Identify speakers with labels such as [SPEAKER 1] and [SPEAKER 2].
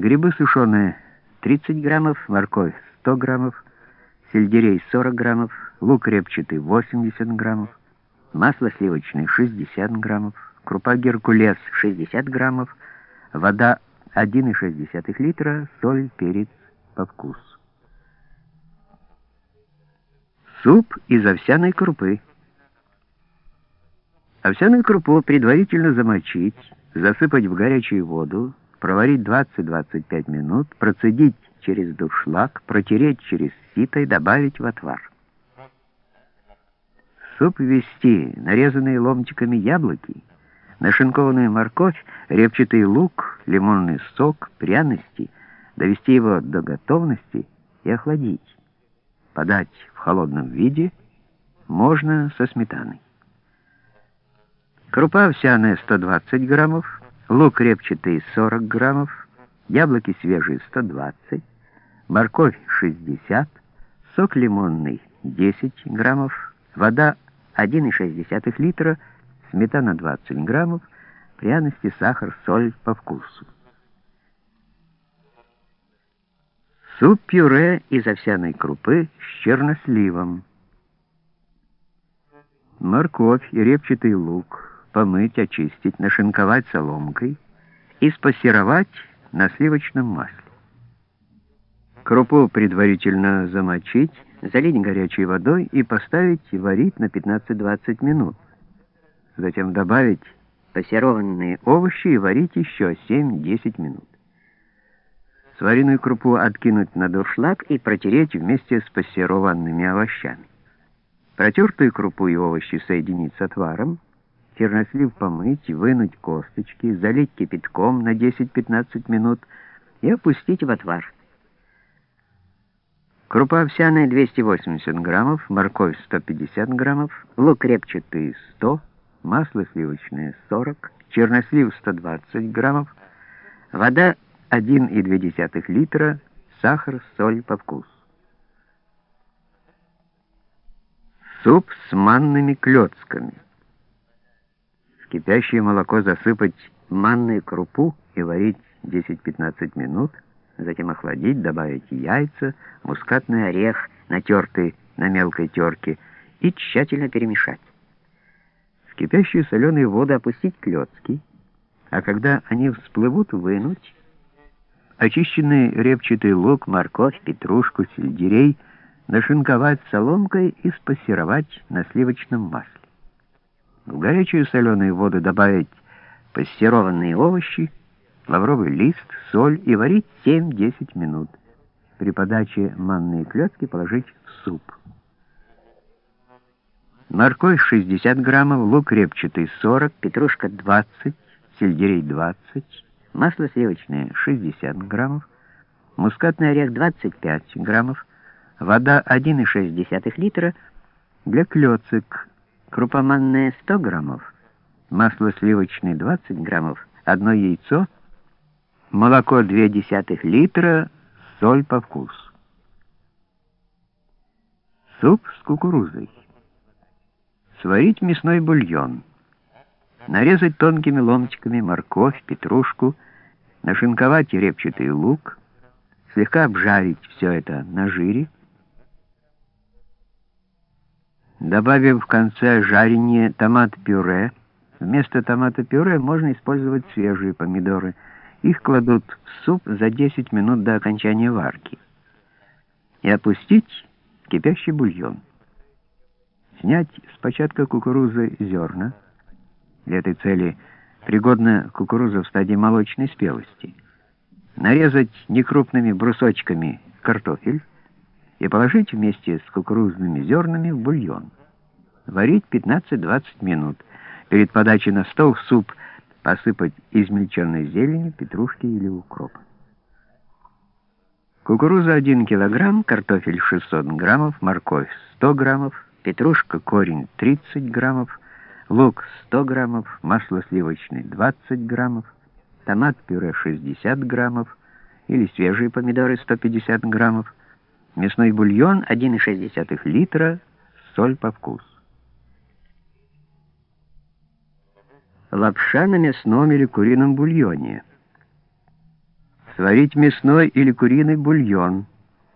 [SPEAKER 1] грибы сушеные 30 граммов, морковь 100 граммов, сельдерей 40 граммов, лук репчатый 80 граммов, масло сливочное 60 граммов, крупа геркулес 60 граммов, вода 1,6 литра, соль, перец по вкусу. Суп из овсяной крупы. Овсяную крупу предварительно замочить, засыпать в горячую воду, проварить 20-25 минут, процедить через дуршлаг, протереть через сито и добавить в отвар. суп ввести нарезанные ломтиками яблоки, нашинкованную морковь, репчатый лук, лимонный сок, пряности, довести его до готовности и охладить. Подать в холодном виде можно со сметаной. Крупа овсяная 120 граммов, лук репчатый 40 граммов, яблоки свежие 120, морковь 60, сок лимонный 10 граммов, вода 1,6 литра, сметана 20 граммов, пряности, сахар, соль по вкусу. Суп-пюре из овсяной крупы с черносливом. Морковь и репчатый лук помыть, очистить, нашинковать соломкой и спассеровать на сливочном масле. Крупу предварительно замочить, залить горячей водой и поставить варить на 15-20 минут. Затем добавить пассерованные овощи и варить еще 7-10 минут. Сваренную крупу откинуть на дуршлаг и протереть вместе с пассерованными овощами. Протертую крупу и овощи соединить с отваром, чернослив помыть, вынуть косточки, залить кипятком на 10-15 минут и опустить в отвар. Крупа овсяная 280 граммов, морковь 150 граммов, лук репчатый 100, масло сливочное 40, чернослив 120 граммов, вода 1,2 литра, сахар, соль по вкусу. Суп с манными клетками кипящее молоко засыпать манной крупу и варить 10-15 минут, затем охладить, добавить яйца, мускатный орех, натертый на мелкой терке, и тщательно перемешать. В кипящую соленую воду опустить клетки, а когда они всплывут, вынуть, очищенный репчатый лук, морковь, петрушку, сельдерей нашинковать соломкой и спассеровать на сливочном масле. В горячую соленую воду добавить пассерованные овощи, лавровый лист, соль и варить 7-10 минут. При подаче манные клетки положить в суп. Морковь 60 граммов, лук репчатый 40, петрушка 20, сельдерей 20, масло сливочное 60 граммов, мускатный орех 25 граммов, вода 1,6 литра, для клёцек крупа манная 100 граммов, масло сливочное 20 граммов, одно яйцо, молоко 0,2 литра, соль по вкусу. Суп с кукурузой. Сварить мясной бульон. Нарезать тонкими ломтиками морковь, петрушку, нашинковать репчатый лук, слегка обжарить все это на жире, Добавив в конце жарения томат-пюре, вместо томата-пюре можно использовать свежие помидоры. Их кладут в суп за 10 минут до окончания варки. И опустить в кипящий бульон. Снять с початка кукурузы зерна. Для этой цели пригодна кукуруза в стадии молочной спелости. Нарезать некрупными брусочками картофель и положить вместе с кукурузными зернами в бульон. Варить 15-20 минут. Перед подачей на стол в суп посыпать измельченной зеленью, петрушки или укропа. Кукуруза 1 килограмм, картофель 600 граммов, морковь 100 граммов, петрушка корень 30 граммов, лук 100 граммов, масло сливочное 20 граммов, томат-пюре 60 граммов или свежие помидоры 150 граммов, мясной бульон 1,6 литра, соль по вкусу. Лапша на мясном или курином бульоне. Сварить мясной или куриный бульон –